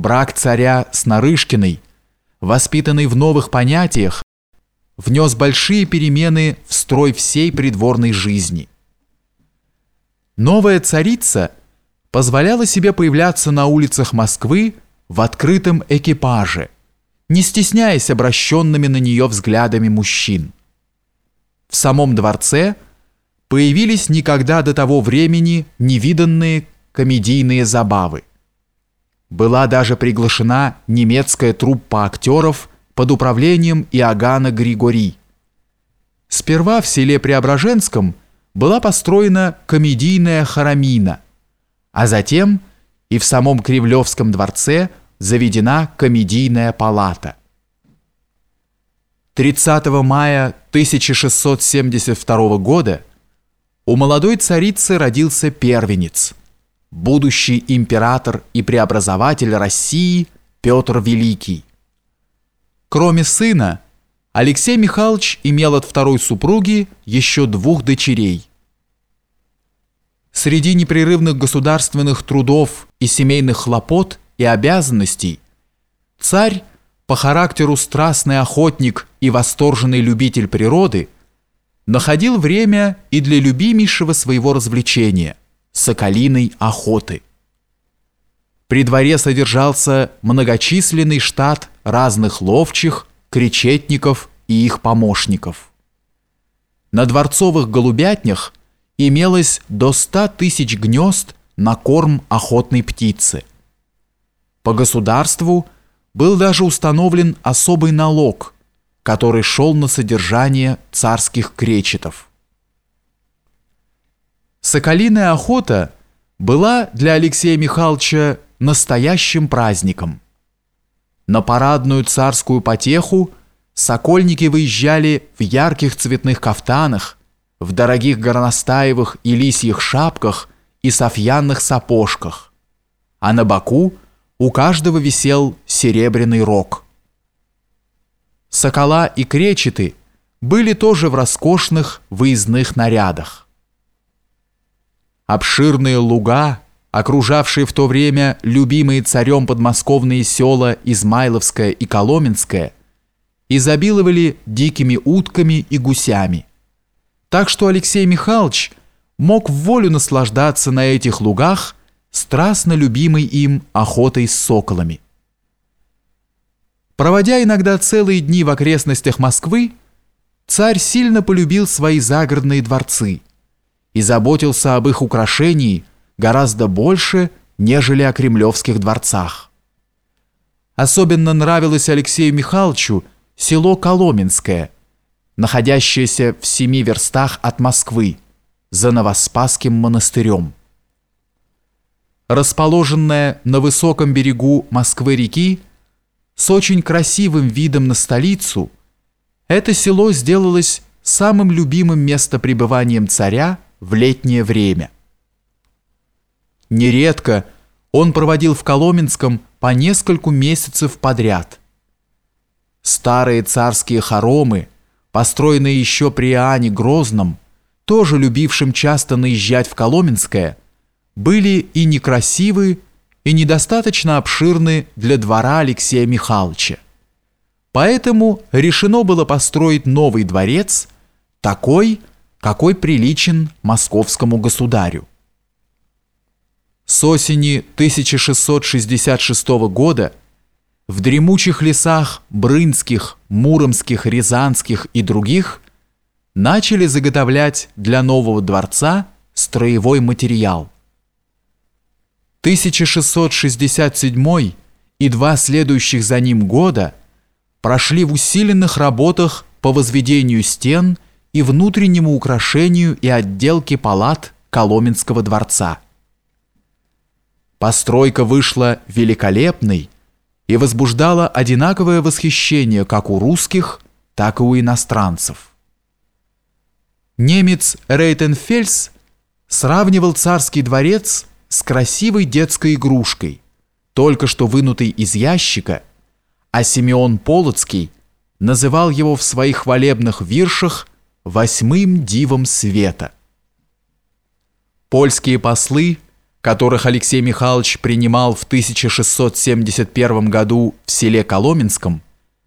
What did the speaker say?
брак царя с Нарышкиной, воспитанный в новых понятиях, внес большие перемены в строй всей придворной жизни. Новая царица позволяла себе появляться на улицах Москвы в открытом экипаже, не стесняясь обращенными на нее взглядами мужчин. В самом дворце появились никогда до того времени невиданные комедийные забавы. Была даже приглашена немецкая труппа актеров под управлением Иоганна Григори. Сперва в селе Преображенском была построена комедийная хоромина, а затем и в самом Кремлевском дворце заведена комедийная палата. 30 мая 1672 года у молодой царицы родился первенец – будущий император и преобразователь России Петр Великий. Кроме сына, Алексей Михайлович имел от второй супруги еще двух дочерей. Среди непрерывных государственных трудов и семейных хлопот и обязанностей царь, по характеру страстный охотник и восторженный любитель природы, находил время и для любимейшего своего развлечения соколиной охоты. При дворе содержался многочисленный штат разных ловчих, кречетников и их помощников. На дворцовых голубятнях имелось до 100 тысяч гнезд на корм охотной птицы. По государству был даже установлен особый налог, который шел на содержание царских кречетов. Соколиная охота была для Алексея Михайловича настоящим праздником. На парадную царскую потеху сокольники выезжали в ярких цветных кафтанах, в дорогих горностаевых и лисьих шапках и софьянных сапожках, а на боку у каждого висел серебряный рог. Сокола и кречеты были тоже в роскошных выездных нарядах. Обширные луга, окружавшие в то время любимые царем подмосковные села Измайловское и Коломенское, изобиловали дикими утками и гусями. Так что Алексей Михайлович мог в волю наслаждаться на этих лугах страстно любимой им охотой с соколами. Проводя иногда целые дни в окрестностях Москвы, царь сильно полюбил свои загородные дворцы – и заботился об их украшении гораздо больше, нежели о кремлевских дворцах. Особенно нравилось Алексею Михайловичу село Коломенское, находящееся в семи верстах от Москвы, за Новоспасским монастырем. Расположенное на высоком берегу Москвы-реки, с очень красивым видом на столицу, это село сделалось самым любимым местопребыванием царя в летнее время. Нередко он проводил в Коломенском по нескольку месяцев подряд. Старые царские хоромы, построенные еще при Иоанне Грозном, тоже любившим часто наезжать в Коломенское, были и некрасивы, и недостаточно обширны для двора Алексея Михайловича. Поэтому решено было построить новый дворец, такой, какой приличен московскому государю. С осени 1666 года в дремучих лесах Брынских, Муромских, Рязанских и других начали заготовлять для нового дворца строевой материал. 1667 и два следующих за ним года прошли в усиленных работах по возведению стен и и внутреннему украшению и отделке палат Коломенского дворца. Постройка вышла великолепной и возбуждала одинаковое восхищение как у русских, так и у иностранцев. Немец Рейтенфельс сравнивал царский дворец с красивой детской игрушкой, только что вынутой из ящика, а Симеон Полоцкий называл его в своих хвалебных виршах восьмым дивом света. Польские послы которых Алексей Михайлович принимал в 1671 году в селе Коломенском,